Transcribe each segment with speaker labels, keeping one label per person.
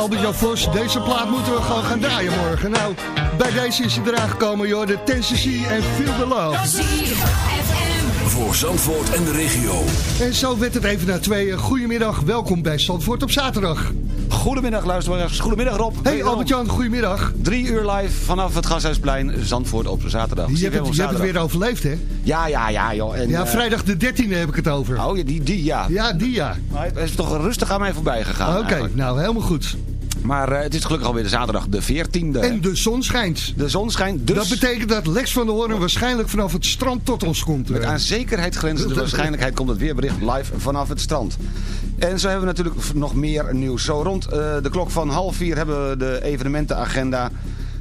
Speaker 1: Albert-Jan Vos... deze plaat moeten we gewoon gaan draaien morgen. Nou, bij deze is hij eraan gekomen, joh. De Tennessee en Feel the Love.
Speaker 2: Voor Zandvoort en de regio.
Speaker 1: En zo werd het even naar tweeën. Goedemiddag, welkom bij Zandvoort op zaterdag.
Speaker 3: Goedemiddag luisteraars, goedemiddag Rob.
Speaker 1: Hey. Albert-Jan, goedemiddag.
Speaker 3: Drie uur live vanaf het Gashuisplein, Zandvoort op zaterdag.
Speaker 1: Je hebt, het, je hebt het weer overleefd, hè?
Speaker 3: Ja, ja, ja joh. En,
Speaker 1: Ja,
Speaker 3: eh,
Speaker 1: vrijdag de 13e heb ik het over.
Speaker 3: Oh, ja, die, die ja.
Speaker 1: Ja, die ja.
Speaker 3: Maar het is toch rustig aan mij voorbij gegaan
Speaker 1: Oké, nou helemaal goed.
Speaker 3: Maar eh, het is gelukkig alweer de zaterdag de 14e.
Speaker 1: En de zon schijnt.
Speaker 3: de zon schijnt, dus
Speaker 1: Dat betekent dat Lex van der Hoorn waarschijnlijk vanaf het strand tot ons komt.
Speaker 3: met
Speaker 1: eh.
Speaker 3: aan zekerheid grenzende waarschijnlijkheid komt het weerbericht live vanaf het strand. En zo hebben we natuurlijk nog meer nieuws. Zo rond eh, de klok van half vier hebben we de evenementenagenda.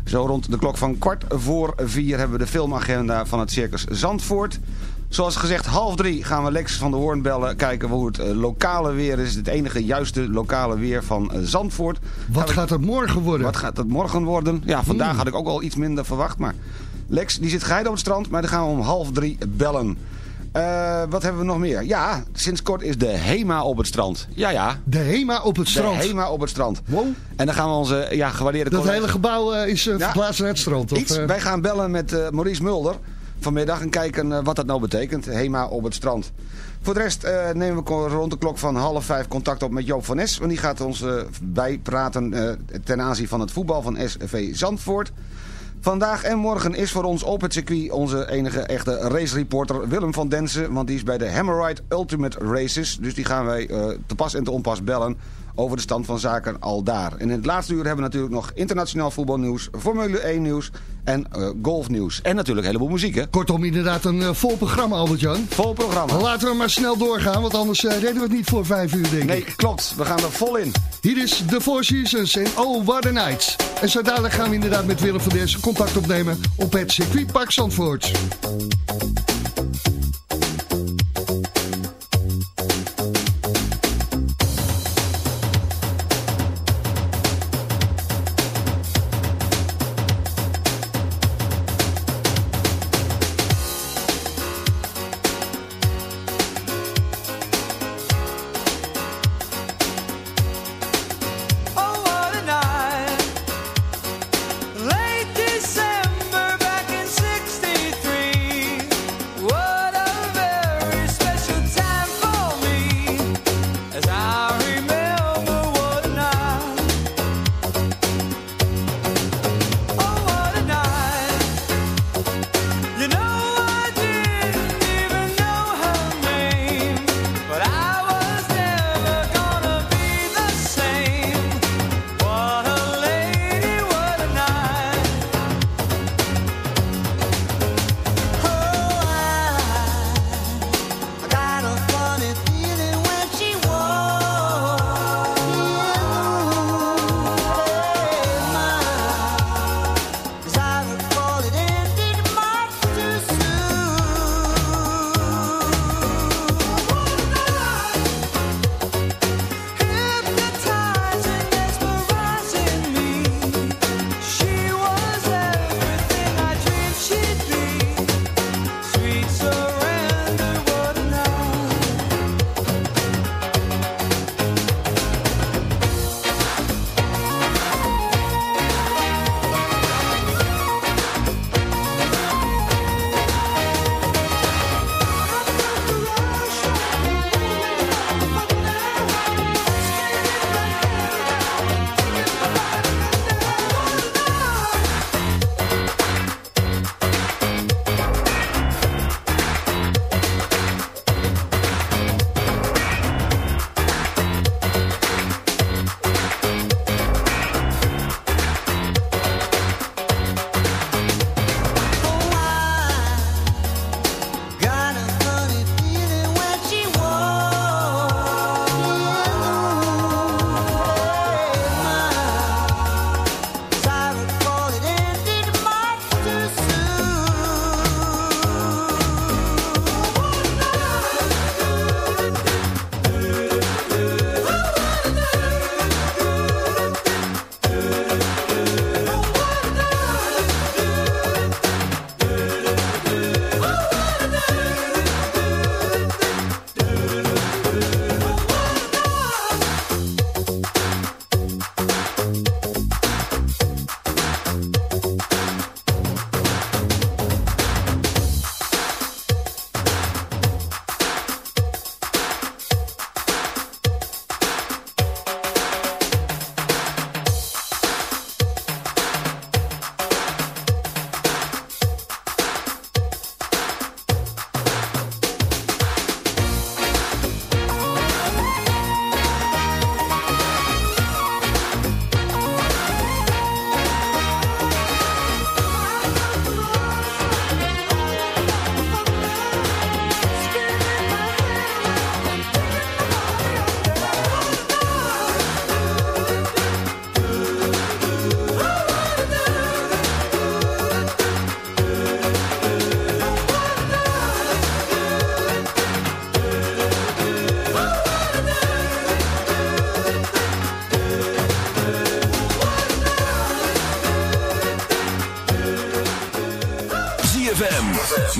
Speaker 3: Zo rond de klok van kwart voor vier hebben we de filmagenda van het Circus Zandvoort. Zoals gezegd, half drie gaan we Lex van der Hoorn bellen. Kijken hoe het eh, lokale weer is. Het enige juiste lokale weer van eh, Zandvoort.
Speaker 1: Wat
Speaker 3: we-
Speaker 1: gaat het morgen worden?
Speaker 3: wat gaat het morgen worden? Ja, vandaag had ik ook al iets minder verwacht. Maar Lex die zit geheid op het strand. Maar dan gaan we om half drie bellen. Eh, wat hebben we nog meer? Ja, sinds kort is de HEMA op het strand. Ja, ja.
Speaker 1: De HEMA op het
Speaker 3: De
Speaker 1: strand.
Speaker 3: HEMA op het strand.
Speaker 1: Wow.
Speaker 3: En dan gaan we onze ja, gewaardeerde
Speaker 1: Dat
Speaker 3: collega-
Speaker 1: hele gebouw is
Speaker 3: Ja.
Speaker 1: verplaatst naar het strand. Of,
Speaker 3: Iets. Wij gaan bellen met Maurice Mulder vanmiddag en kijken eh, wat dat nou betekent. HEMA op het strand. Voor de rest eh, nemen we rond de klok van half vijf contact op met Joop van Nes. Want die gaat ons eh, bijpraten ten aanzien van het voetbal van SV Zandvoort. Vandaag en morgen is voor ons op het circuit onze enige echte racereporter Willem van Densen. Want die is bij de Hammerride Ultimate Races. Dus die gaan wij te pas en te onpas bellen over de stand van zaken al daar. En in het laatste uur hebben we natuurlijk nog internationaal voetbalnieuws, Formule 1 nieuws en eh, golfnieuws. En natuurlijk een heleboel muziek hè.
Speaker 1: Kortom, inderdaad een eh, vol programma, Albert-Jan.
Speaker 3: Vol programma.
Speaker 1: Laten we maar snel doorgaan, want anders eh, redden we het niet voor vijf uur, denk
Speaker 3: Nee,
Speaker 1: ik.
Speaker 3: klopt. We gaan er vol in.
Speaker 1: Hier is The Four Seasons en Oh, What a Night. En zo dadelijk gaan we inderdaad met Willem van Dessen contact opnemen op het circuitpark Zandvoort.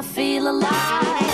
Speaker 4: I feel alive.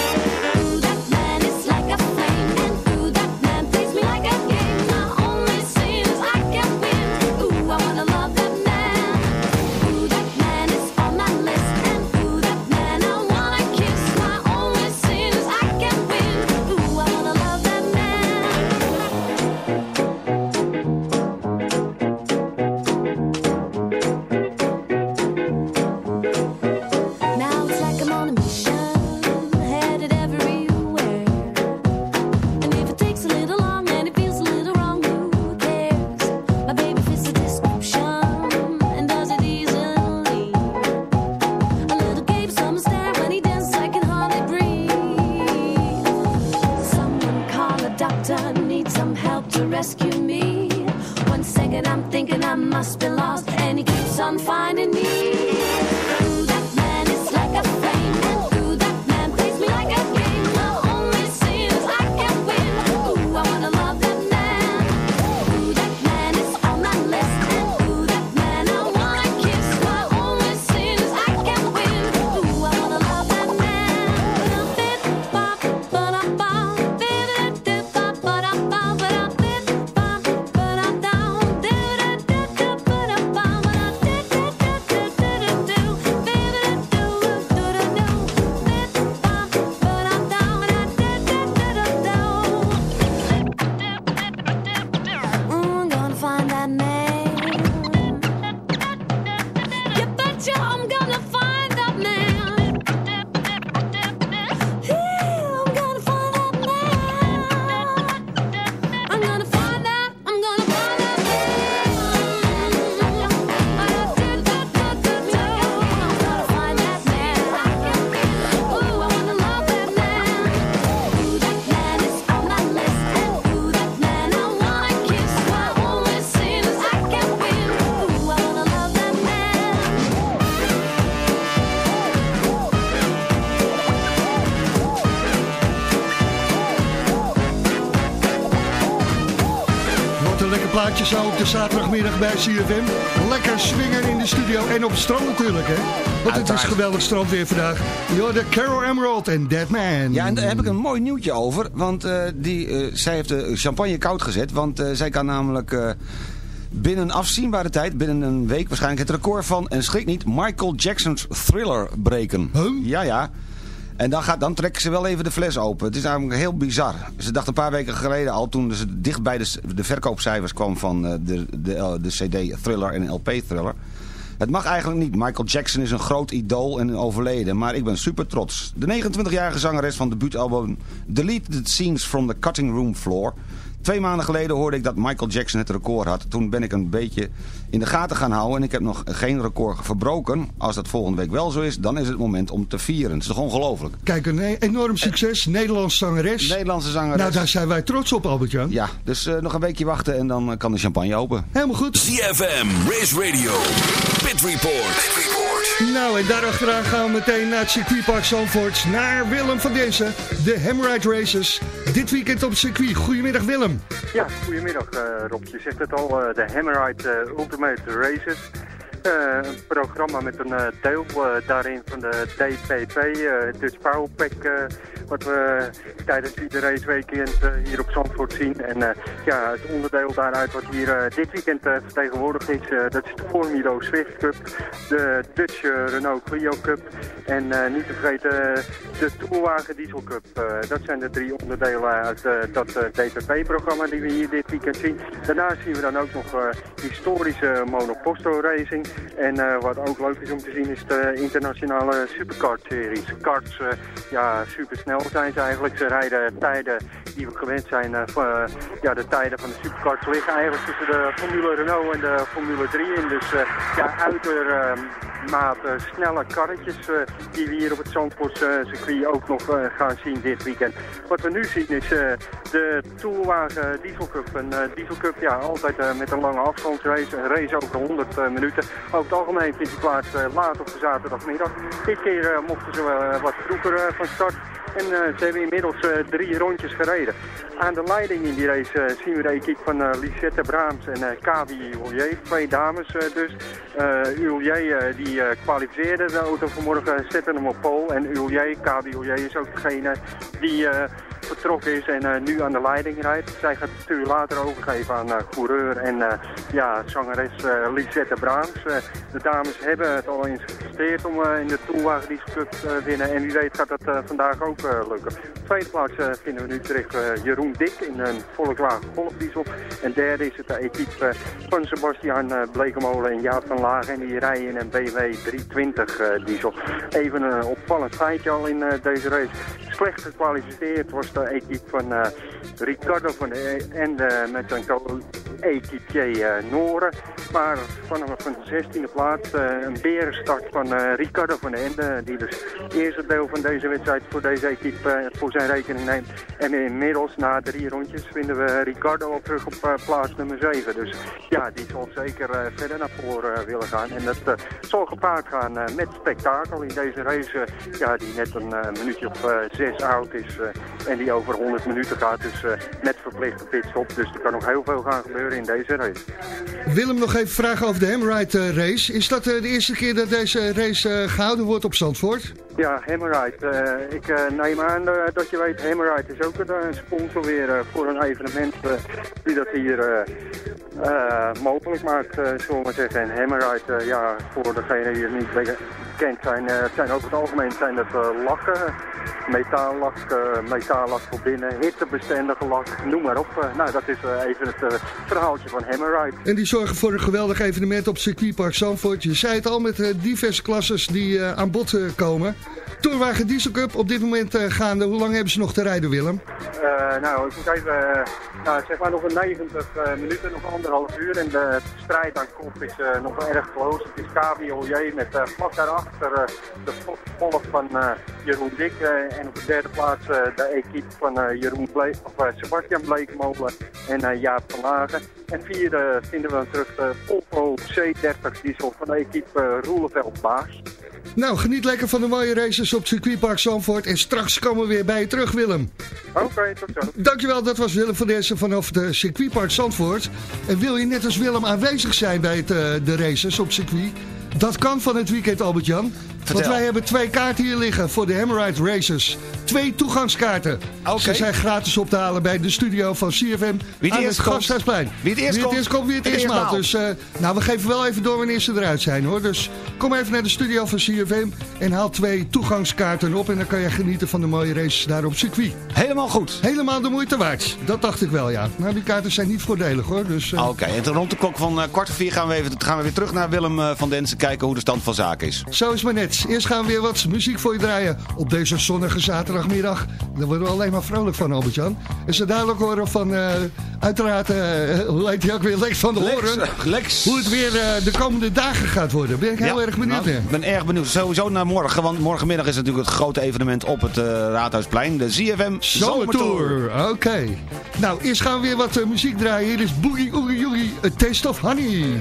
Speaker 1: Zaterdagmiddag bij CFM. Lekker swingen in de studio en op het strand natuurlijk, hè. Want het is geweldig strand weer vandaag. Yo, de Carol Emerald en Dead Man.
Speaker 3: Ja, en daar heb ik een mooi nieuwtje over. Want eh, die, eh, zij heeft de champagne koud gezet. Want eh, zij kan namelijk eh, binnen afzienbare tijd, binnen een week waarschijnlijk... het record van, en schrik niet, Michael Jackson's Thriller breken.
Speaker 1: Huh?
Speaker 3: Ja, ja. En dan, gaat, dan trekken ze wel even de fles open. Het is namelijk heel bizar. Ze dacht een paar weken geleden al, toen ze dicht bij de, de verkoopcijfers kwam van eh, de, de, de CD Thriller en LP Thriller. Het mag eigenlijk niet. Michael Jackson is een groot idool en overleden. Maar ik ben super trots. De 29-jarige zangeres van debuutalbum Delete the Scenes from the Cutting Room Floor... Twee maanden geleden hoorde ik dat Michael Jackson het record had. Toen ben ik een beetje in de gaten gaan houden. En ik heb nog geen record verbroken. Als dat volgende week wel zo is, dan is het moment om te vieren. Het is toch ongelooflijk?
Speaker 1: Kijk, een e- enorm succes. Nederlands zangeres.
Speaker 3: Nederlandse zangeres.
Speaker 1: Nou, daar zijn wij trots op, Albert-Jan.
Speaker 3: Ja, dus eh, nog een weekje wachten en dan eh, kan de champagne open.
Speaker 1: Helemaal goed.
Speaker 2: ZFM, Race Radio, Pit Report.
Speaker 1: Nou, en daarachteraan gaan we meteen naar het circuitpark Zandvoort. Naar Willem van Dezen. De Hamride Races. Dit weekend op circuit. Goedemiddag Willem.
Speaker 5: Ja, goedemiddag eh, Rob. Je zegt het al, eh, de Hammerite eh, Ultimate Races. Eh, een programma met een eh, deel eh, daarin van de DPP, eh Dutch Power Pack, eh, wat we tijdens ieder raceweekend eh, hier op Zandvoort zien. En eh, ja, het onderdeel daaruit wat hier eh, dit weekend eh, vertegenwoordigd is, eh, dat is de Formido Swift Cup, de Dutch eh, Renault Clio Cup en eh, niet te vergeten eh, de Tourwagen Diesel Cup. Eh, dat zijn de drie onderdelen uit eh, dat eh, DPP-programma die we hier dit weekend zien. Daarnaast zien we dan ook nog eh, historische monoposto racing. En eh, wat ook leuk is om te zien is de internationale superkart-series. Karts, eh, ja, supersnel zijn ze eigenlijk. Ze rijden tijden die we gewend zijn. eh, ja, de tijden van de superkarts liggen eigenlijk tussen de Formule Renault en de Formule 3 in. Dus ja, uitermate snelle karretjes die we hier op het Zandvoort circuit ook nog gaan zien dit weekend. Wat we nu zien is de Tourwagen Diesel Cup. Een Diesel Cup, ja, altijd met een lange afstandsrace. Een race over 100 eh, minuten. Over het algemeen vindt die plaats eh, laat op de zaterdagmiddag. Dit keer eh, mochten ze eh, wat vroeger van start. En ze hebben inmiddels drie rondjes gereden. Aan de leiding in die race zien we de equipe van Lisette Braams en Kavi Ollier. Twee dames dus. Uh, Ullier die kwalificeerde de auto vanmorgen, zette hem op pol. En Ullier, Kavi Ollier is ook degene die vertrokken is en eh, nu aan de leiding rijdt. Zij gaat het stuur later overgeven aan eh, coureur en eh, ja, zangeres Lisette Braams. De dames hebben het al eens gepresteerd om in de Tourwagen Diesel Cup te winnen. En wie weet gaat dat vandaag ook lukken. Op tweede plaats vinden we nu terug Jeroen Dik in een Volkswagen Golf Diesel. En derde is het de equipe van Sebastian Blekemolen en Jaap van Lagen. En die rijden in een BMW 320 eh, diesel. Even een opvallend feitje al in deze race. Slecht gekwalificeerd was equipe van eh, Ricardo van de en eh, met zijn co-equipier eh, Noren. Maar vanaf van de 16e plaats eh, een berenstart van eh, Ricardo van de Ende. Die dus het eerste deel van deze wedstrijd voor deze equipe eh, voor zijn rekening neemt. En inmiddels na drie rondjes vinden we Ricardo al terug op plaats nummer 7. Dus ja, die zal zeker verder naar voren willen gaan. En dat zal gepaard gaan met spektakel in deze race. ja, die net een minuutje of zes oud is. en die over 100 minuten gaat. Dus met verplichte pitstop. Dus er kan nog heel veel gaan gebeuren in deze race.
Speaker 1: Willem, nog even vragen over de Hamride eh, race. Is dat eh, de eerste keer dat deze race eh, gehouden wordt op Zandvoort?
Speaker 5: Ja, Hammerite. Ik neem aan dat je weet, Hammerite is ook een sponsor weer voor een evenement die dat hier mogelijk maakt, zullen we zeggen. En Hammerite, ja, voor degenen die het niet bekend zijn, eh, zijn over het algemeen zijn dat eh, lakken, metaallak, eh, metaallak voor binnen, hittebestendige lak, noem maar op. Nou, dat is even het verhaaltje van Hammerite.
Speaker 1: En die zorgen voor een geweldig evenement op circuitpark Zandvoort. Je zei het al met diverse klasses die aan bod komen. Tourwagen Diesel Cup op dit moment eh, gaande. Hoe lang hebben ze nog te rijden, Willem?
Speaker 5: Eh, nou, ik moet even, eh, nou, zeg maar nog een 90 eh, minuten, nog anderhalf uur. En de strijd aan kop is nog wel erg close. Het is Ollier met vlak daarachter de vo- volk van Jeroen Dik. en op de derde plaats de equipe van Jeroen of, Sebastian Bleekmolen en Jaap van Lagen. En vierde vinden we terug de Volvo C30 diesel van de equipe Roeleveld Baas.
Speaker 1: Nou, geniet lekker van de mooie races op circuitpark Zandvoort. En straks komen we weer bij je terug, Willem.
Speaker 5: Oké, tot zo.
Speaker 1: Dankjewel, dat was Willem van Dessen vanaf de circuitpark Zandvoort. En wil je net als Willem aanwezig zijn bij het, eh, de races op circuit? Dat kan van het weekend, Albert-Jan. Want wij hebben twee kaarten hier liggen voor de Hammerite Races. Twee toegangskaarten. Ze zijn gratis op te halen bij de studio van CFM
Speaker 3: Wie het
Speaker 1: aan
Speaker 3: eerst
Speaker 1: het. Gasthuisplein.
Speaker 3: Wie het eerst komt.
Speaker 1: komt, wie het eerst
Speaker 3: eerst
Speaker 1: maalt. Dus eh, nou, we geven wel even door wanneer ze eruit zijn hoor. Dus kom even naar de studio van CFM en haal twee toegangskaarten op. En dan kan je genieten van de mooie races daar op circuit.
Speaker 3: Helemaal goed.
Speaker 1: Helemaal de moeite waard. Dat dacht ik wel, ja. Nou, die kaarten zijn niet voordelig, hoor. Dus, eh,
Speaker 3: Oké, en rond de klok van eh, kwart voor vier gaan we, even, gaan we weer terug naar Willem van Densen kijken hoe de stand van zaken is.
Speaker 1: Zo is maar net. Eerst gaan we weer wat muziek voor je draaien op deze zonnige zaterdagmiddag. Daar worden we alleen maar vrolijk van, Albert-Jan. En ze dadelijk horen van, eh, uiteraard, eh, heet hij ook weer, Lex van de Horen.
Speaker 3: Lex, Lex.
Speaker 1: Hoe het weer eh, de komende dagen gaat worden. Ben ik heel
Speaker 3: Ja,
Speaker 1: erg benieuwd
Speaker 3: nou. Ik ben erg benieuwd. Sowieso naar morgen, want morgenmiddag is natuurlijk het grote evenement op het eh, Raadhuisplein. De ZFM Zomertour.
Speaker 1: Zomertour. Oké. Nou, eerst gaan we weer wat eh, muziek draaien. Hier is Boogie Oogie Oogie, A Taste of Honey.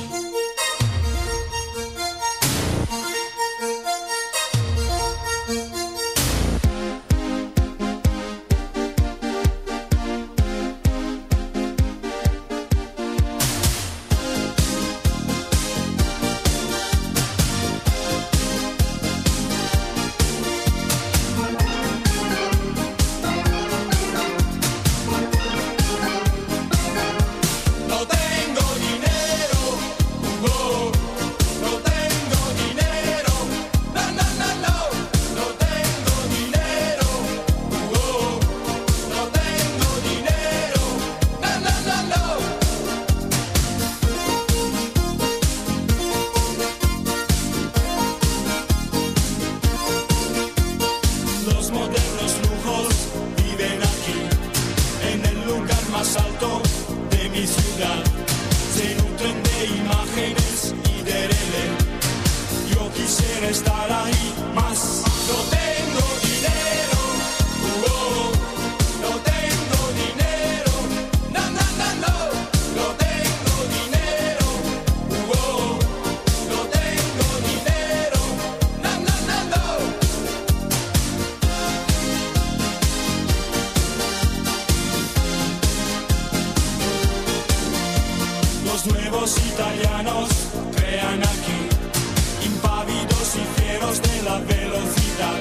Speaker 6: Los nuevos italianos crean aquí, impávidos y fieros de la velocidad.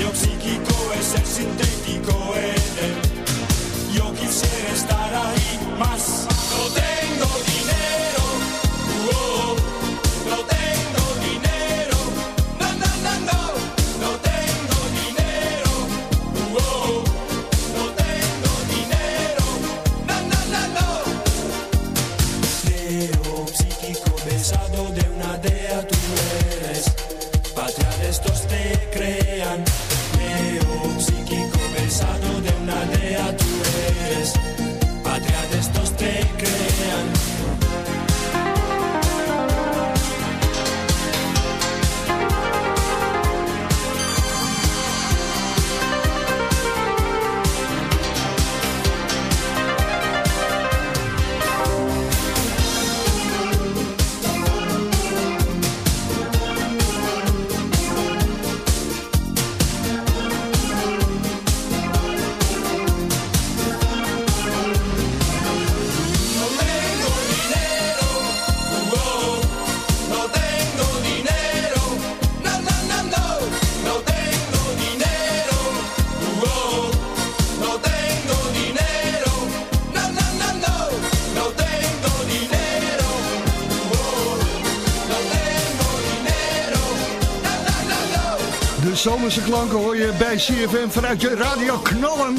Speaker 6: Yo psíquico es el sintético éter. Yo quisiera estar ahí más. No tengo
Speaker 2: zomerse klanken hoor je bij CFM vanuit je radio knallen.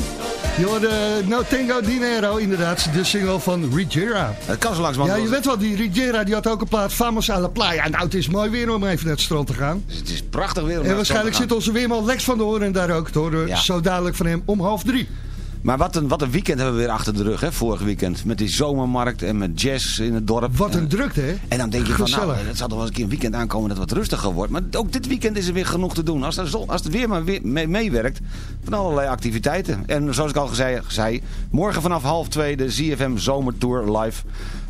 Speaker 2: Je hoorde No Tengo Dinero, inderdaad, de single van Rigera.
Speaker 3: Het kan zo langzaam.
Speaker 2: Ja, je weet wel, die Rigera die had ook een plaat Famos à la Playa. Nou, het is mooi weer om even naar het strand te gaan.
Speaker 3: Het is prachtig weer. om
Speaker 2: En
Speaker 3: het
Speaker 2: waarschijnlijk zit onze weerman Lex van de Hoorn daar ook te horen.
Speaker 3: Ja.
Speaker 2: Zo dadelijk van hem om half drie.
Speaker 3: Maar wat een, wat een weekend hebben we weer achter de rug, hè, vorig weekend. Met die zomermarkt en met jazz in het dorp.
Speaker 2: Wat een
Speaker 3: En-
Speaker 2: drukte, hè?
Speaker 3: En dan denk je van, nou, het zal toch wel eens een keer een weekend aankomen dat het wat rustiger wordt. Maar ook dit weekend is er weer genoeg te doen. Als, de zon, als het weer maar weer mee- meewerkt, van allerlei activiteiten. En zoals ik al zei, zei morgen vanaf half twee de ZFM Zomertour live.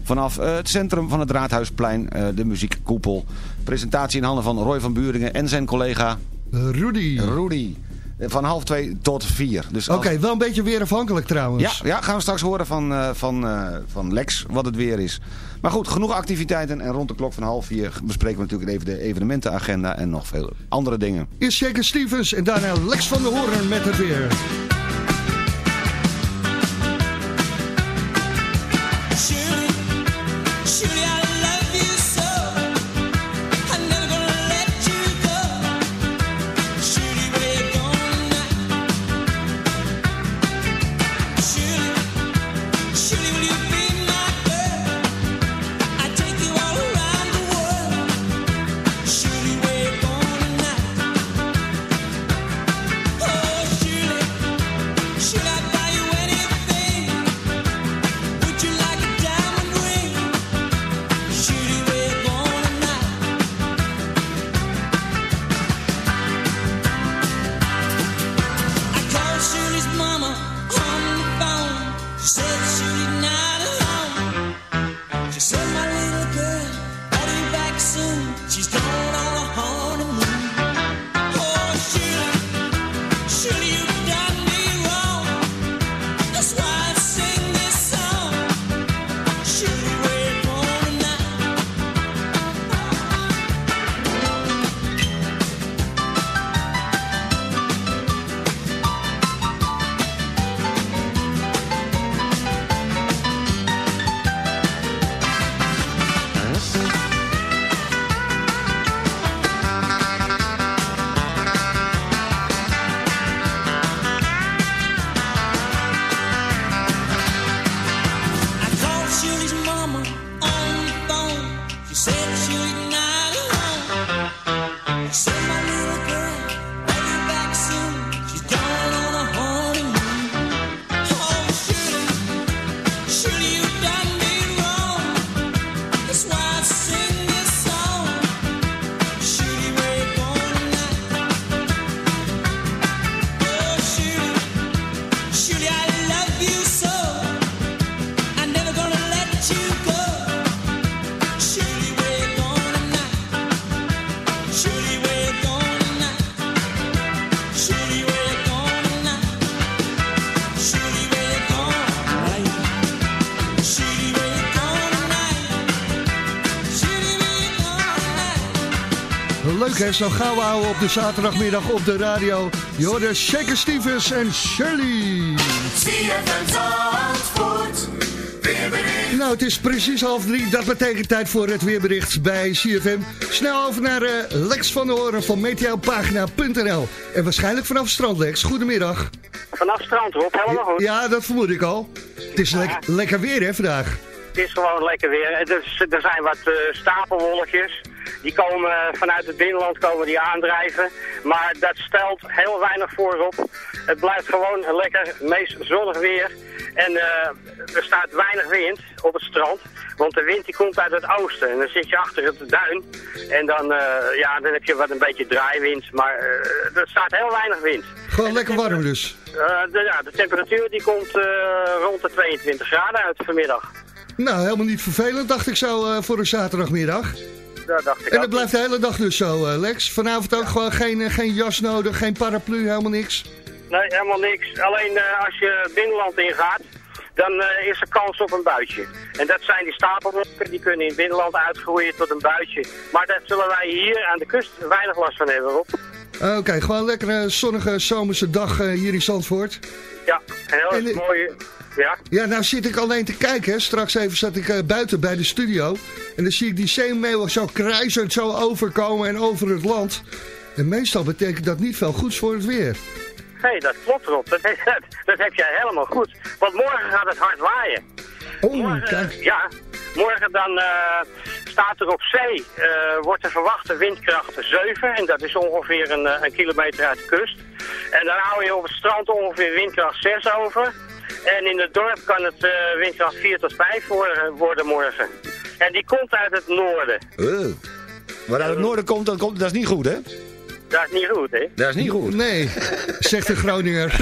Speaker 3: Vanaf eh, het centrum van het Raadhuisplein, eh, de muziekkoepel. Presentatie in handen van Roy van Buringen en zijn collega
Speaker 2: Rudy.
Speaker 3: Rudy. Van half twee tot vier. Dus
Speaker 2: Oké, wel een beetje weer afhankelijk trouwens.
Speaker 3: ja, ja, gaan we straks horen van, eh, van, eh, van Lex wat het weer is. Maar goed, genoeg activiteiten. En rond de klok van half vier bespreken we natuurlijk even de evenementenagenda en nog veel andere dingen.
Speaker 2: Eerst Shaker Stevens en daarna Lex van de Hoorn met het weer.
Speaker 1: Zo gauw houden op de zaterdagmiddag op de radio. Je hoorde Shaker Stevens en Shirley. Nou, het is precies half drie. Dat betekent tijd voor het weerbericht bij CFM. Snel over naar eh, Lex van der Hoorn van meteopagina.nl. En waarschijnlijk vanaf strand, Lex. Goedemiddag.
Speaker 7: Vanaf strand, Rob, helemaal goed.
Speaker 1: Ja, dat vermoed ik al. Het is lek- lekker weer hè vandaag.
Speaker 7: Het is gewoon lekker weer. Er, is- er zijn wat eh, stapelwolkjes. Die komen eh, vanuit het binnenland komen die aandrijven. Maar dat stelt heel weinig voor op. Het blijft gewoon lekker, meest zonnig weer. En eh, er staat weinig wind op het strand. Want de wind die komt uit het oosten. En dan zit je achter het duin. En dan, eh, ja, dan heb je wat een beetje draaiwind. Maar er staat heel weinig wind.
Speaker 1: Gewoon lekker warm dus.
Speaker 7: De, ja, de temperatuur die komt rond de 22 graden uit vanmiddag.
Speaker 1: Nou, helemaal niet vervelend, dacht ik zo voor een zaterdagmiddag.
Speaker 7: Dat dacht ik
Speaker 1: En dat blijft de hele dag dus zo, eh, Lex. Vanavond ook gewoon geen, eh, geen jas nodig, geen paraplu, helemaal niks.
Speaker 7: Nee, helemaal niks. Alleen eh, als je binnenland ingaat, dan is er kans op een buitje. En dat zijn die stapelwolken, die kunnen in het binnenland uitgroeien tot een buitje. Maar daar zullen wij hier aan de kust weinig last van hebben, Rob.
Speaker 1: Oké, gewoon een zonnige zomerse dag eh, hier in Zandvoort.
Speaker 7: Ja, een heel
Speaker 1: En
Speaker 7: mooie... Ja,
Speaker 1: Ja, nou zit ik alleen te kijken. hè. Straks even zat ik buiten bij de studio. En dan zie ik die zeemeeuwen zo kruisend zo overkomen en over het land. En meestal betekent dat niet veel goeds voor het weer.
Speaker 7: nee, dat klopt, Rob. Dat, dat, dat heb jij helemaal goed. Want morgen gaat het hard waaien.
Speaker 1: Oh,
Speaker 7: Morgen,
Speaker 1: kijk.
Speaker 7: ja, morgen dan eh, staat er op zee, eh, wordt de verwachte windkracht 7. En dat is ongeveer een, eh, een kilometer uit de kust. En dan hou je op het strand ongeveer windkracht 6 over. En in het dorp kan het eh, windkracht 4 tot 5 worden, worden morgen. En die komt uit het noorden.
Speaker 3: Uh. Waar uit het noorden komt, dan komt, dat is niet goed, hè?
Speaker 7: Dat is niet goed, hè?
Speaker 3: Dat is niet goed.
Speaker 1: Nee, zegt de Groninger.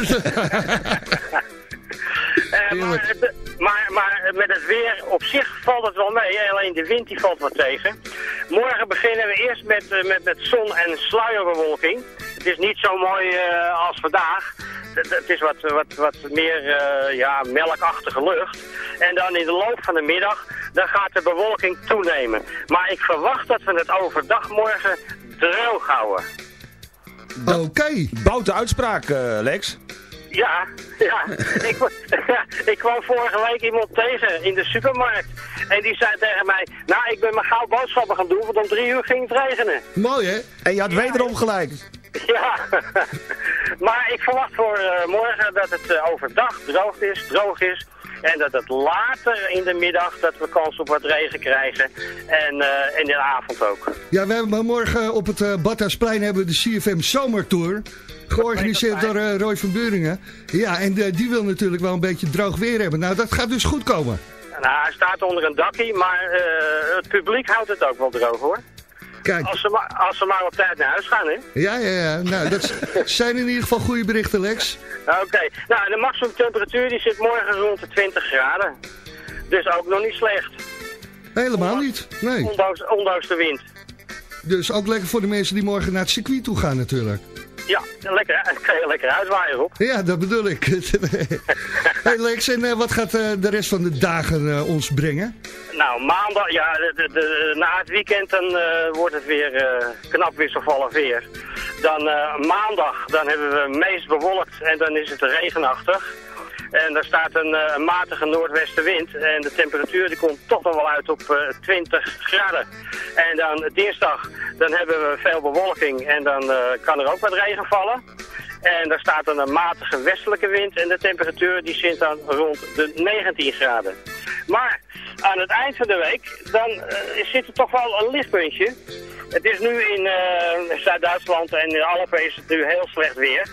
Speaker 7: Eh, maar, het- maar, maar met het weer op zich valt het wel mee. Alleen de wind die valt wat tegen. Morgen beginnen we eerst met, eh, met, met zon en sluierbewolking. Het is niet zo mooi eh, als vandaag. Het, het is wat, wat, wat meer eh, ja, melkachtige lucht. En dan in de loop van de middag dan gaat de bewolking toenemen. Maar ik verwacht dat we het overdag morgen droog houden.
Speaker 1: Oké.
Speaker 3: Boute uitspraak, eh, Lex.
Speaker 7: Ja, ja. ik, ja. ik kwam vorige week iemand tegen in de supermarkt. En die zei tegen mij, nou ik ben maar gauw boodschappen gaan doen, want om drie uur ging het regenen.
Speaker 1: Mooi hè?
Speaker 3: En je had wederom gelijk.
Speaker 7: Ja, maar ik verwacht voor eh, morgen dat het eh, overdag droog is, droog is. En dat het later in de middag dat we kans op wat regen krijgen. En, eh, in de avond ook.
Speaker 1: Ja, we hebben morgen op het Badhuisplein hebben we de CFM Zomertour. Georganiseerd door eh, Roy van Buringen. Ja, en die wil natuurlijk wel een beetje droog weer hebben. Nou, dat gaat dus goed komen.
Speaker 7: Nou, hij staat onder een dakkie, maar het publiek houdt het ook wel droog hoor.
Speaker 1: Kijk,
Speaker 7: Als ze, maar, als ze maar op tijd naar huis gaan, hè.
Speaker 1: ja, ja, ja. Nou, dat zijn in ieder geval goede berichten, Lex.
Speaker 7: Oké, nou de maximumtemperatuur die zit morgen rond de 20 graden. Dus ook nog niet slecht,
Speaker 1: Helemaal niet. Nee.
Speaker 7: ondanks, ondanks de wind.
Speaker 1: Dus ook lekker voor de mensen die morgen naar het circuit toe gaan natuurlijk.
Speaker 7: Ja, lekker, kan je lekker uitwaaien op.
Speaker 1: Ja, dat bedoel ik. hey Lex, en eh, wat gaat eh, de rest van de dagen eh, ons brengen?
Speaker 7: Nou, maandag, ja, de, de, de- na het weekend dan wordt het weer eh, knap wisselvallig weer. Dan maandag, dan hebben we meest bewolkt en dan is het regenachtig. En daar staat een, eh, een matige noordwestenwind en de temperatuur die komt toch nog wel uit op eh, 20 graden. En dan dinsdag, dan hebben we veel bewolking en dan eh, kan er ook wat regen vallen. En daar staat een matige westelijke wind en de temperatuur die zit dan rond de 19 graden. Maar aan het eind van de week, dan eh, zit er toch wel een lichtpuntje. Het is nu in eh, Zuid-Duitsland en in Alpen is het nu heel slecht weer.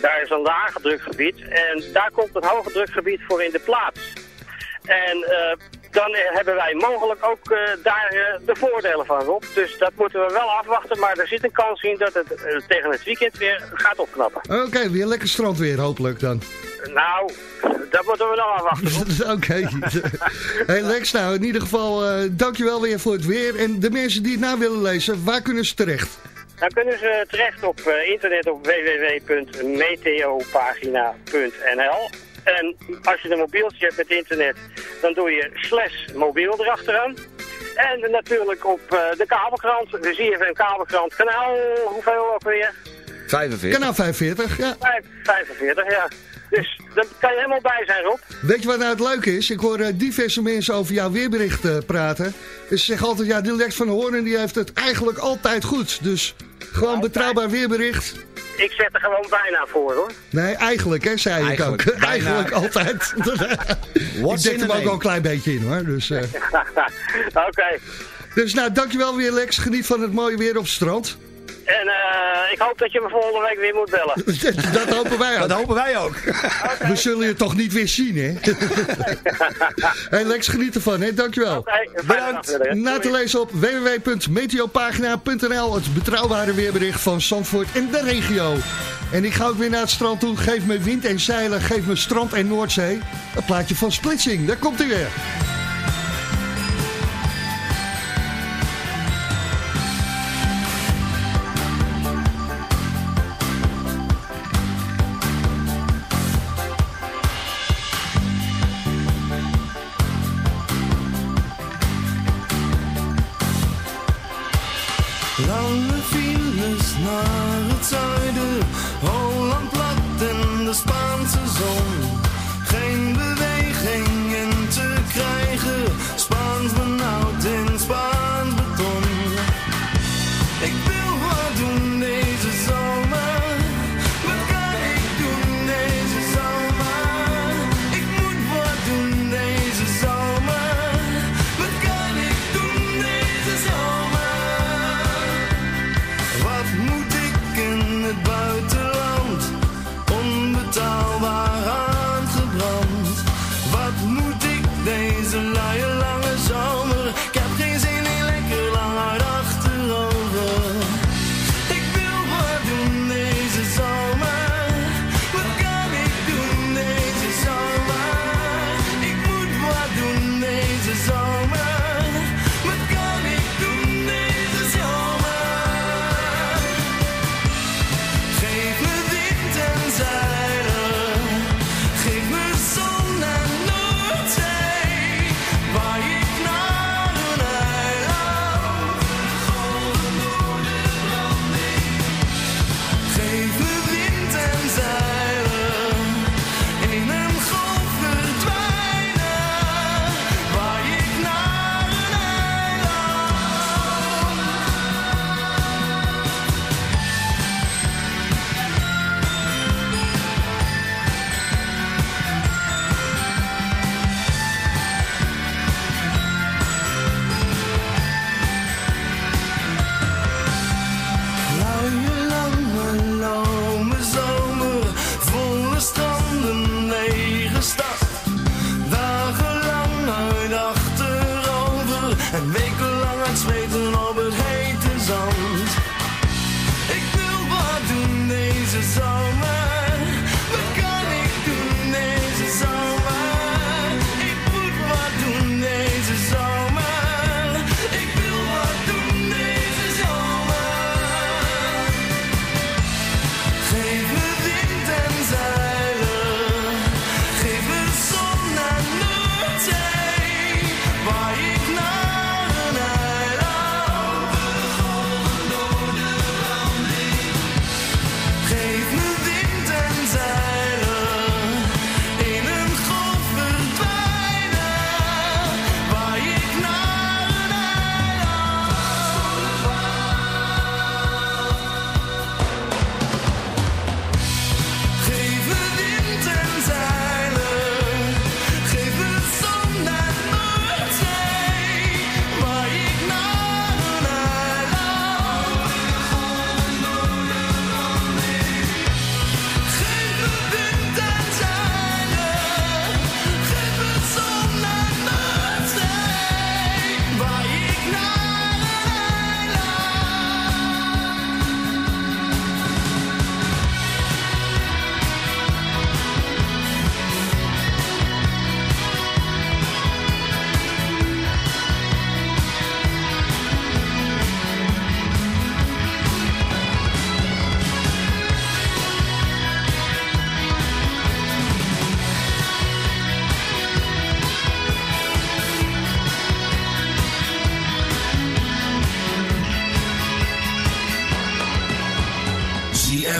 Speaker 7: Daar is een lage drukgebied en daar komt een hoge drukgebied voor in de plaats. En eh, dan hebben wij mogelijk ook eh, daar eh, de voordelen van op. Dus dat moeten we wel afwachten, maar er zit een kans in dat het tegen het weekend weer gaat opknappen.
Speaker 1: Oké, weer lekker strand weer hopelijk dan.
Speaker 7: Nou, dat moeten we nog afwachten.
Speaker 1: Oké. hey Lex, nou in ieder geval dankjewel weer voor het weer. En de mensen die het na willen lezen, waar kunnen ze terecht?
Speaker 7: Dan kunnen ze terecht op eh, internet op www.meteopagina.nl. En als je een mobieltje hebt met internet, dan doe je slash mobiel erachteraan. En natuurlijk op eh, de kabelkrant, de ZFM kabelkrant, kanaal, hoeveel ook weer?
Speaker 3: 45.
Speaker 1: Kanaal 45, ja.
Speaker 7: Vijf- 45, ja. Dus daar kan je helemaal bij zijn, Rob.
Speaker 1: Weet je wat nou het leuke is? Ik hoor eh, diverse mensen over jouw weerbericht eh, praten. Dus ze zeggen altijd, ja, die Lex van Hoorn die heeft het eigenlijk altijd goed. Dus gewoon betrouwbaar weerbericht.
Speaker 7: Ik zet er gewoon bijna voor, hoor.
Speaker 1: Nee, eigenlijk, hè, zei
Speaker 3: Eigenlijk,
Speaker 1: ik ook.
Speaker 3: bijna.
Speaker 1: Eigenlijk altijd. Ik er
Speaker 3: a
Speaker 1: ook
Speaker 3: name?
Speaker 1: wel een klein beetje in, hoor. Dus, eh,
Speaker 7: Oké.
Speaker 1: dus nou, dankjewel weer, Lex. Geniet van het mooie weer op het strand.
Speaker 7: En eh, ik hoop dat je me volgende week weer moet bellen.
Speaker 1: Dat hopen wij ook.
Speaker 3: Dat hopen wij ook.
Speaker 1: We zullen je toch niet weer zien, hè? hey Lex, geniet ervan, hè? Dankjewel.
Speaker 7: Dag
Speaker 1: Bedankt. Na te lezen op www.meteopagina.nl Het betrouwbare weerbericht van Zandvoort en de regio. En ik ga ook weer naar het strand toe. Geef me wind en zeilen, geef me strand en Noordzee. Een plaatje van Splitsing, daar komt hij weer.
Speaker 8: Lange files naar het zuiden, Holland plat en de Spaanse zon.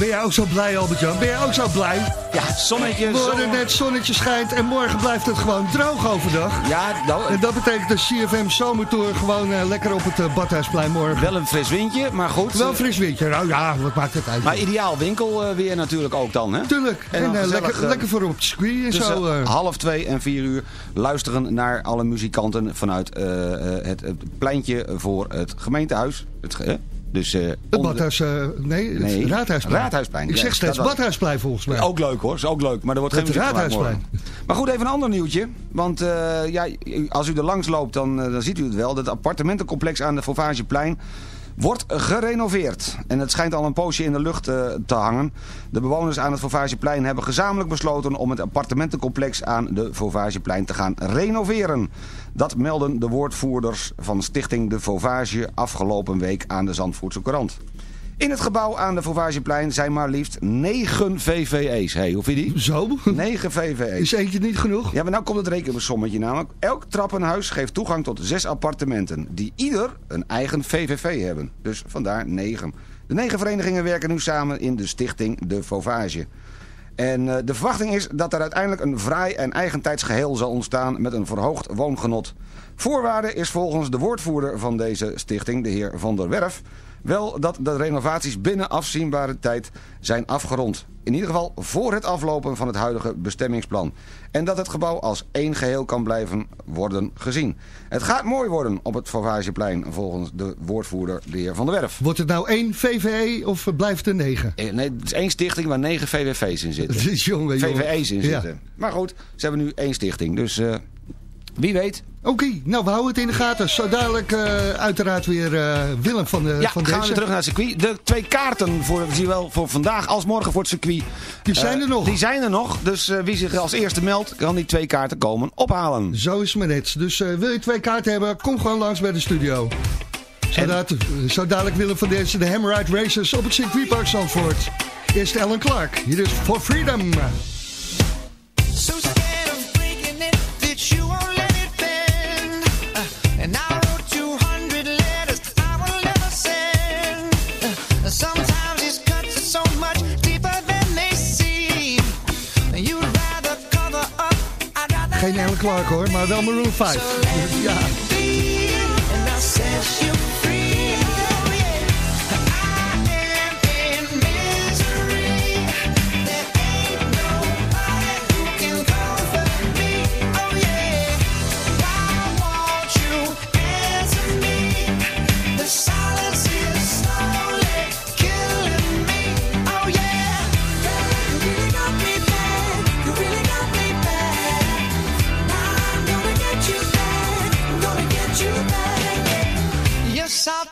Speaker 1: Ben jij ook zo blij, Albert-Jan? Ben jij ook zo blij?
Speaker 3: Ja, zonnetje.
Speaker 1: We horen net, zonnetje schijnt en morgen blijft het gewoon droog overdag.
Speaker 3: Ja, nou,
Speaker 1: En dat betekent de CFM Zomertour gewoon eh, lekker op het eh, Badhuisplein morgen.
Speaker 3: wel een fris windje, maar goed.
Speaker 1: Wel fris windje. Nou ja, wat maakt het uit?
Speaker 3: Maar ideaal winkelweer natuurlijk ook dan, hè?
Speaker 1: Tuurlijk.
Speaker 3: En
Speaker 1: En,
Speaker 3: dan
Speaker 1: eh,
Speaker 3: gezellig,
Speaker 1: lekker,
Speaker 3: eh,
Speaker 1: lekker voor op het circuit en zo. eh.
Speaker 3: half twee en vier uur luisteren naar alle muzikanten vanuit eh, eh, het, pleintje voor het gemeentehuis. Het? Dus, eh,
Speaker 1: het Badhuis, eh, nee, het
Speaker 3: Nee,
Speaker 1: Raadhuisplein.
Speaker 3: Raadhuisplein,
Speaker 1: Ik zeg steeds Badhuisplein volgens mij.
Speaker 3: Ook leuk hoor, is ook leuk. Maar er wordt
Speaker 1: Het
Speaker 3: geen
Speaker 1: Raadhuisplein.
Speaker 3: Maar goed, even een ander nieuwtje. Want eh, ja, als u er langs loopt, dan, dan ziet u het wel. Dat appartementencomplex aan de Fauvageplein wordt gerenoveerd. En het schijnt al een poosje in de lucht eh, te hangen. De bewoners aan het Fauvageplein hebben gezamenlijk besloten... om het appartementencomplex aan de Fauvageplein te gaan renoveren. Dat melden de woordvoerders van Stichting De Fauvage... afgelopen week aan de Zandvoortse Courant. In het gebouw aan de Fauvageplein zijn maar liefst 9 VVE's. Hey, hoe vind je die?
Speaker 1: Zo?
Speaker 3: 9 VVE's.
Speaker 1: Is eentje niet genoeg?
Speaker 3: Ja, maar nou komt het rekensommetje namelijk. Elk trappenhuis geeft toegang tot zes appartementen. Die ieder een eigen VVV hebben. Dus vandaar negen. De negen verenigingen werken nu samen in de stichting De Fauvage. En eh, de verwachting is dat er uiteindelijk een fraai en eigentijds geheel zal ontstaan met een verhoogd woongenot. Voorwaarde is volgens de woordvoerder van deze stichting, de heer Van der Werf, wel dat de renovaties binnen afzienbare tijd zijn afgerond. In ieder geval voor het aflopen van het huidige bestemmingsplan. En dat het gebouw als één geheel kan blijven worden gezien. Het gaat mooi worden op het Fauvageplein volgens de woordvoerder de heer Van der Werf.
Speaker 9: Wordt het nou één VVE of blijft er negen?
Speaker 3: Eh, Nee, het is één stichting waar negen VWV's in zitten.
Speaker 9: jongen, jongen.
Speaker 3: VVE's in
Speaker 9: Ja.
Speaker 3: zitten. Maar goed, ze hebben nu één stichting. Dus eh, wie weet.
Speaker 9: Oké, nou we houden het in de gaten. Zo dadelijk eh, uiteraard weer eh, Willem van, de,
Speaker 3: Ja,
Speaker 9: van
Speaker 3: gaan we
Speaker 9: deze.
Speaker 3: terug naar het circuit. De twee kaarten voor, zowel voor vandaag als morgen voor het circuit.
Speaker 9: Die zijn
Speaker 3: eh,
Speaker 9: er nog.
Speaker 3: Die zijn er nog. Dus wie zich als eerste meldt, kan die twee kaarten komen ophalen.
Speaker 9: Zo is het maar net. Dus wil je twee kaarten hebben, kom gewoon langs bij de studio. Zo dadelijk Willem van deze de Hammerite Racers op het circuitpark Zandvoort. Eerst Ellen Clark. Hier is For Freedom. Geen Ellen Clark hoor, maar wel Maroon 5. Ja.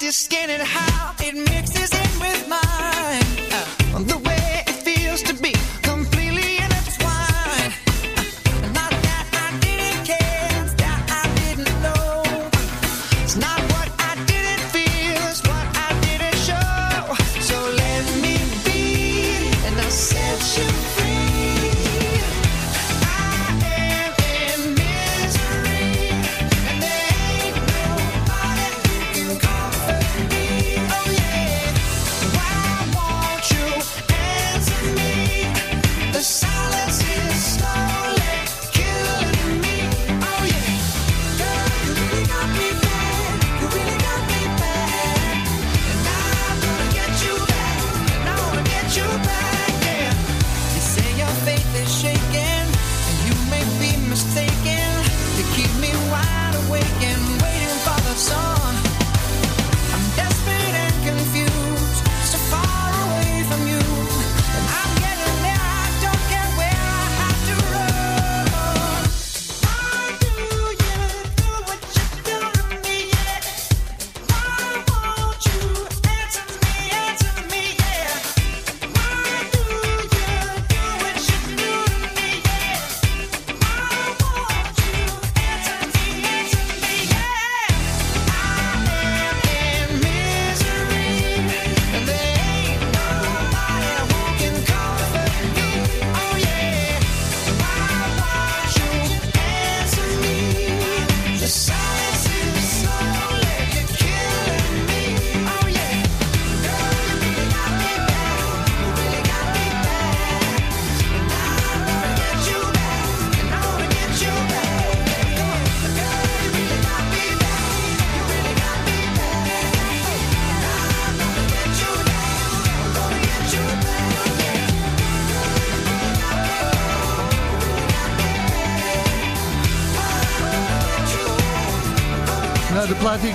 Speaker 10: just skinning how it
Speaker 9: makes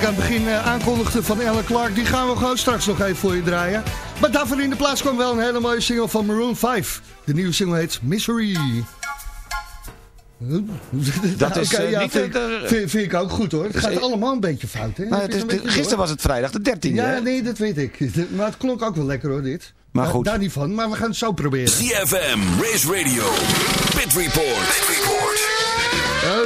Speaker 9: ik aan het begin eh, aankondigde van Ellen Clark, die gaan we gewoon straks nog even voor je draaien. Maar daarvoor in de plaats kwam wel een hele mooie single van Maroon 5. De nieuwe single heet Misery.
Speaker 3: Dat is,
Speaker 9: Oké,
Speaker 3: eh,
Speaker 9: ja,
Speaker 3: niet,
Speaker 9: vind, ik- vind, vind ik ook goed hoor. Het gaat allemaal een beetje fout. Hè?
Speaker 3: Maar het is,
Speaker 9: beetje
Speaker 3: gisteren was het vrijdag de 13e.
Speaker 9: Ja,
Speaker 3: hè?
Speaker 9: nee, dat weet ik. Maar het klonk ook wel lekker hoor, dit.
Speaker 3: Maar
Speaker 9: Daar-
Speaker 3: goed.
Speaker 9: Daar niet van, maar we gaan het zo proberen.
Speaker 11: CFM, Race Radio, Pit Report. Pit Report.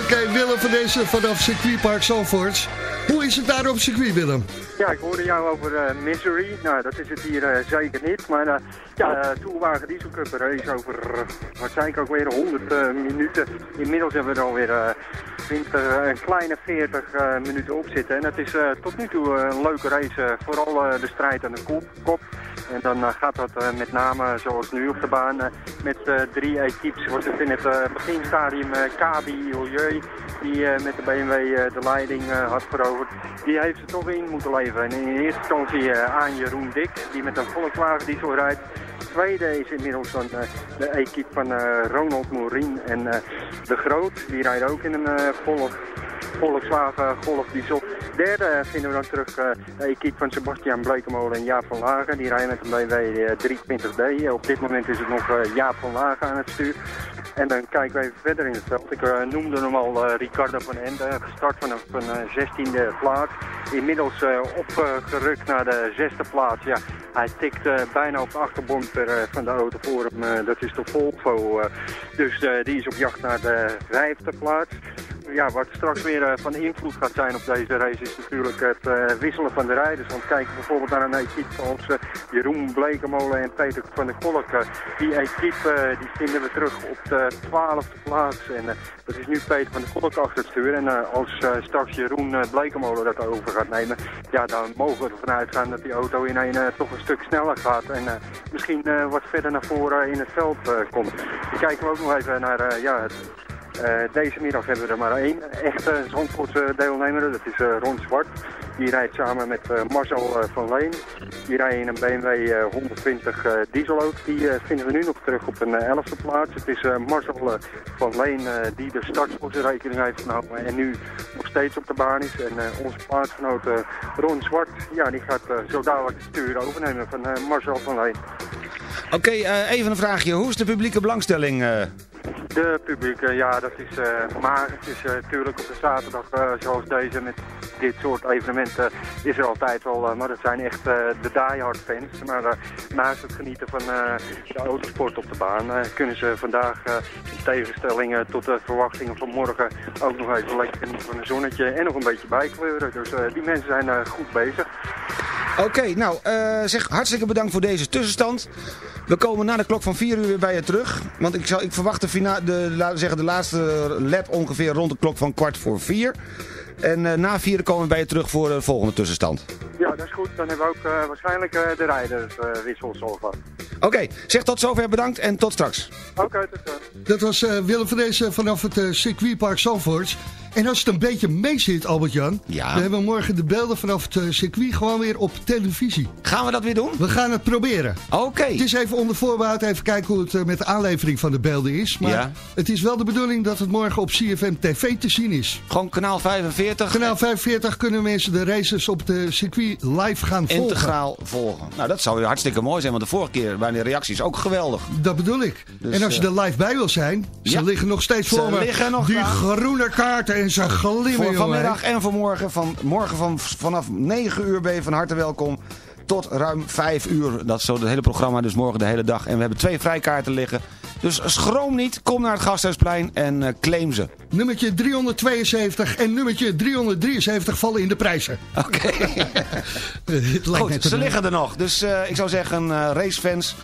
Speaker 9: Oké, Willem van deze vanaf circuitpark Zalvoort. Hoe is het daar op circuit, Willem?
Speaker 5: Ja, ik hoorde jou over eh, Misery. Nou, dat is het hier eh, zeker niet. Maar uh, ja, Tourwagen Diesel Cup race over, wat zei ik ook weer, 100 uh, minuten. Inmiddels hebben we er alweer uh, 20, een kleine 40 minuten op zitten. En het is tot nu toe een leuke race. vooral de strijd aan de kop. kop. En dan eh, gaat dat eh, met name, zoals nu op de baan, eh, met drie equipes. Wordt het in het beginstadium Kabi Ilieu, die met de BMW de leiding had veroverd. Die heeft er toch in moeten leveren. En in eerste instantie aan Jeroen Dik, die met een Volkswagen diesel rijdt. Tweede is inmiddels dan eh, de equipe van eh, Ronald Morin en eh, De Groot. Die rijden ook in een Volk, Volkswagen Golf diesel. Derde vinden we dan terug eh, de equipe van Sebastian Blekemolen en Jaap van Lagen. Die rijden met een BMW eh, 320D. Op dit moment is het nog Jaap van Lagen aan het stuur. En dan kijken we even verder in het veld. Ik eh, noemde hem al eh, Ricardo van Ende, gestart vanaf een 16e plaats. Inmiddels eh, opgerukt naar de zesde plaats. Ja, hij tikt bijna op de achterbomper van de auto voor hem. dat is de Volvo. dus die is op jacht naar de vijfde plaats. Ja, wat straks weer van invloed gaat zijn op deze race is natuurlijk het wisselen van de rijders. Want kijk bijvoorbeeld naar een equipe als Jeroen Blekemolen en Peter van der Kolk. die equipe die vinden we terug op de twaalfde plaats. En eh, dat is nu Peter van der Kolk achter het stuur. En eh, als eh, straks Jeroen Blekemolen dat over gaat nemen, ja, dan mogen we ervan uitgaan dat die auto in toch een stuk sneller gaat. En misschien wat verder naar voren in het veld komt. Dan kijken we ook nog even naar ja, het deze middag hebben we er maar één echte Zandvoortse deelnemer. Dat is eh, Ron Zwart. Die rijdt samen met eh, Marcel eh, van Leen. Die rijdt in een BMW eh, 120 eh, diesel ook. Die vinden we nu nog terug op een eh, elfde plaats. Het is Marcel van Leen die de start voor zijn rekening heeft genomen. En nu nog steeds op de baan is. En onze plaatsgenoot Ron Zwart, ja, die gaat zo dadelijk het stuur overnemen van Marcel van Leen.
Speaker 3: Oké, even een vraagje. Hoe is de publieke belangstelling? Eh?
Speaker 5: De publieke, ja, dat is eh maar het is eh, natuurlijk op een zaterdag eh, zoals deze met dit soort evenementen is er altijd wel, eh, maar dat zijn echt eh, de diehard fans. Maar eh, naast het genieten van eh, de autosport op de baan eh, kunnen ze vandaag eh, in tegenstelling eh, tot de verwachtingen van morgen ook nog even lekker genieten van een zonnetje en nog een beetje bijkleuren. Dus eh, die mensen zijn eh, goed bezig.
Speaker 3: Oké, nou, eh, zeg hartstikke bedankt voor deze tussenstand. We komen na de klok van 4 uur weer bij je terug. Want ik, zal, ik verwacht fina- de, laten we zeggen, de laatste lap ongeveer rond de klok van kwart voor 4. En eh, na 4 komen we bij je terug voor de volgende tussenstand.
Speaker 5: Ja, dat is goed. Dan hebben we ook eh, waarschijnlijk eh, de rijderswissels al gehad.
Speaker 3: Oké, zeg tot zover bedankt en tot straks.
Speaker 5: Oké, tot zo.
Speaker 1: Dat was eh, Willem van Dezen vanaf het eh, circuitpark Zandvoort. En als het een beetje meezit, Albert-Jan...
Speaker 3: Ja.
Speaker 1: dan hebben we morgen de beelden vanaf het eh, circuit gewoon weer op televisie.
Speaker 3: Gaan we dat weer doen?
Speaker 1: We gaan het proberen.
Speaker 3: Oké.
Speaker 1: Het is even onder voorbehoud, even kijken hoe het eh, met de aanlevering van de beelden is. Maar
Speaker 3: Ja.
Speaker 1: het is wel de bedoeling dat het morgen op CFM TV te zien is.
Speaker 3: Gewoon kanaal 45.
Speaker 1: Kanaal 45 kunnen mensen de races op de circuit live gaan volgen.
Speaker 3: Integraal volgen. Nou, dat zou weer hartstikke mooi zijn, want de vorige keer waren de reacties ook geweldig.
Speaker 1: Dat bedoel ik.
Speaker 3: Dus,
Speaker 1: en als je
Speaker 3: eh,
Speaker 1: er live bij wil zijn, ze
Speaker 3: Ja.
Speaker 1: liggen nog steeds
Speaker 3: Ze
Speaker 1: voor me.
Speaker 3: liggen nog
Speaker 1: Die groene kaarten en ze glimmen,
Speaker 3: Voor vanmiddag en voor morgen. Van, morgen van, vanaf 9 uur ben je van harte welkom. Tot ruim 5 uur. Dat is zo het hele programma. Dus morgen de hele dag. En we hebben twee vrijkaarten liggen. Dus schroom niet. Kom naar het Gasthuisplein en eh, claim ze.
Speaker 1: Nummertje 372 en nummertje 373 vallen in de prijzen.
Speaker 3: Oké. Goed, ze liggen er nog. Dus eh, ik zou zeggen, eh, racefans...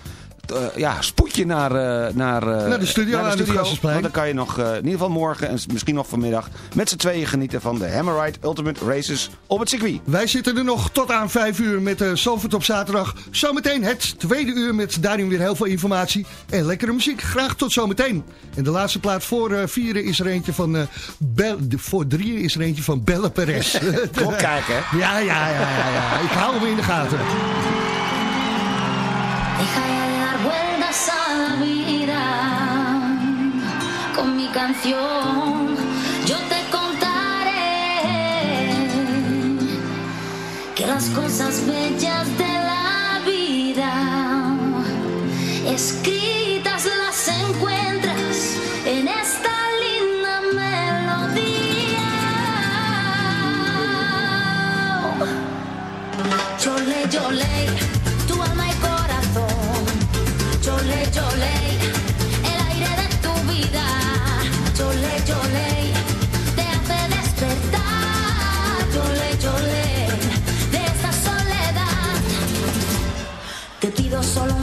Speaker 3: eh, ja, spoed je naar, eh, naar, eh,
Speaker 1: Naar de studio aan het
Speaker 3: studio. Want dan kan je nog, in ieder geval morgen en misschien nog vanmiddag... met z'n tweeën genieten van de Hammerride Ultimate Races op het circuit.
Speaker 1: Wij zitten er nog tot aan 5 uur met uh, Zalvoort op zaterdag. Zometeen het tweede uur met daarin weer heel veel informatie en lekkere muziek. Graag tot zometeen. En de laatste plaat voor eh, vieren is er eentje van... eh Bel, de, voor drieën is er eentje van Belle Perez.
Speaker 3: Kom kijken, hè?
Speaker 1: Ja, ja, ja, ja, ja. Ik hou hem in de gaten.
Speaker 4: con mi canción. Yo te contaré que las cosas bellas de la vida solo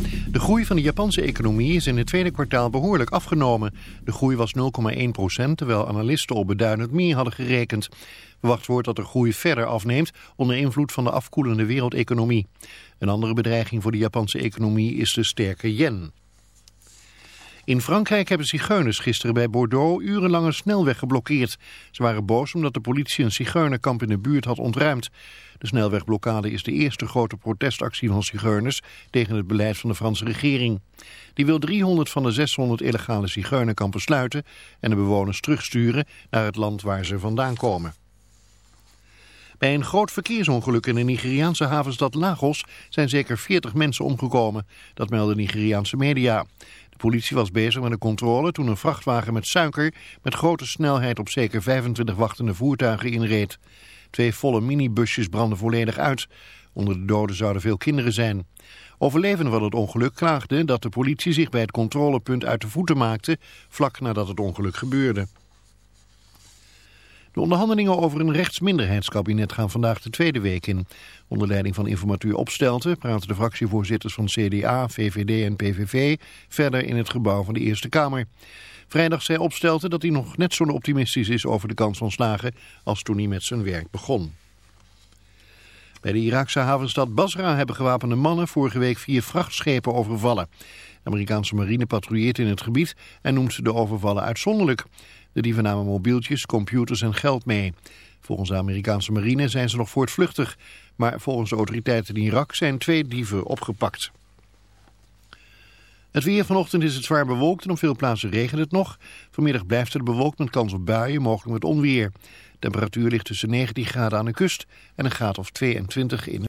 Speaker 12: De groei van de Japanse economie is in het tweede kwartaal behoorlijk afgenomen. De groei was 0,1 procent, terwijl analisten op beduidend meer hadden gerekend. Verwacht wordt dat de groei verder afneemt onder invloed van de afkoelende wereldeconomie. Een andere bedreiging voor de Japanse economie is de sterke yen. In Frankrijk hebben zigeuners gisteren bij Bordeaux urenlang een snelweg geblokkeerd. Ze waren boos omdat de politie een zigeunerkamp in de buurt had ontruimd. De snelwegblokkade is de eerste grote protestactie van zigeuners tegen het beleid van de Franse regering. Die wil 300 van de 600 illegale zigeunerkampen sluiten en de bewoners terugsturen naar het land waar ze vandaan komen. Bij een groot verkeersongeluk in de Nigeriaanse havenstad Lagos zijn zeker 40 mensen omgekomen. Dat melden Nigeriaanse media. Politie was bezig met een controle toen een vrachtwagen met suiker met grote snelheid op zeker 25 wachtende voertuigen inreed. Twee volle minibusjes brandden volledig uit. Onder de doden zouden veel kinderen zijn. Overlevenden van het ongeluk klaagden dat de politie zich bij het controlepunt uit de voeten maakte vlak nadat het ongeluk gebeurde. De onderhandelingen over een rechtsminderheidskabinet gaan vandaag de tweede week in. Onder leiding van informateur Opstelten praten de fractievoorzitters van CDA, VVD en PVV verder in het gebouw van de Eerste Kamer. Vrijdag zei Opstelten dat hij nog net zo optimistisch is over de kans van slagen als toen hij met zijn werk begon. Bij de Iraakse havenstad Basra hebben gewapende mannen vorige week vier vrachtschepen overvallen. De Amerikaanse marine patrouilleert in het gebied en noemt de overvallen uitzonderlijk. De dieven namen mobieltjes, computers en geld mee. Volgens de Amerikaanse marine zijn ze nog voortvluchtig. Maar volgens de autoriteiten in Irak zijn twee dieven opgepakt. Het weer vanochtend is het zwaar bewolkt en op veel plaatsen regent het nog. Vanmiddag blijft het bewolkt met kans op buien, mogelijk met onweer. De temperatuur ligt tussen 19 graden aan de kust en een graad of 22 in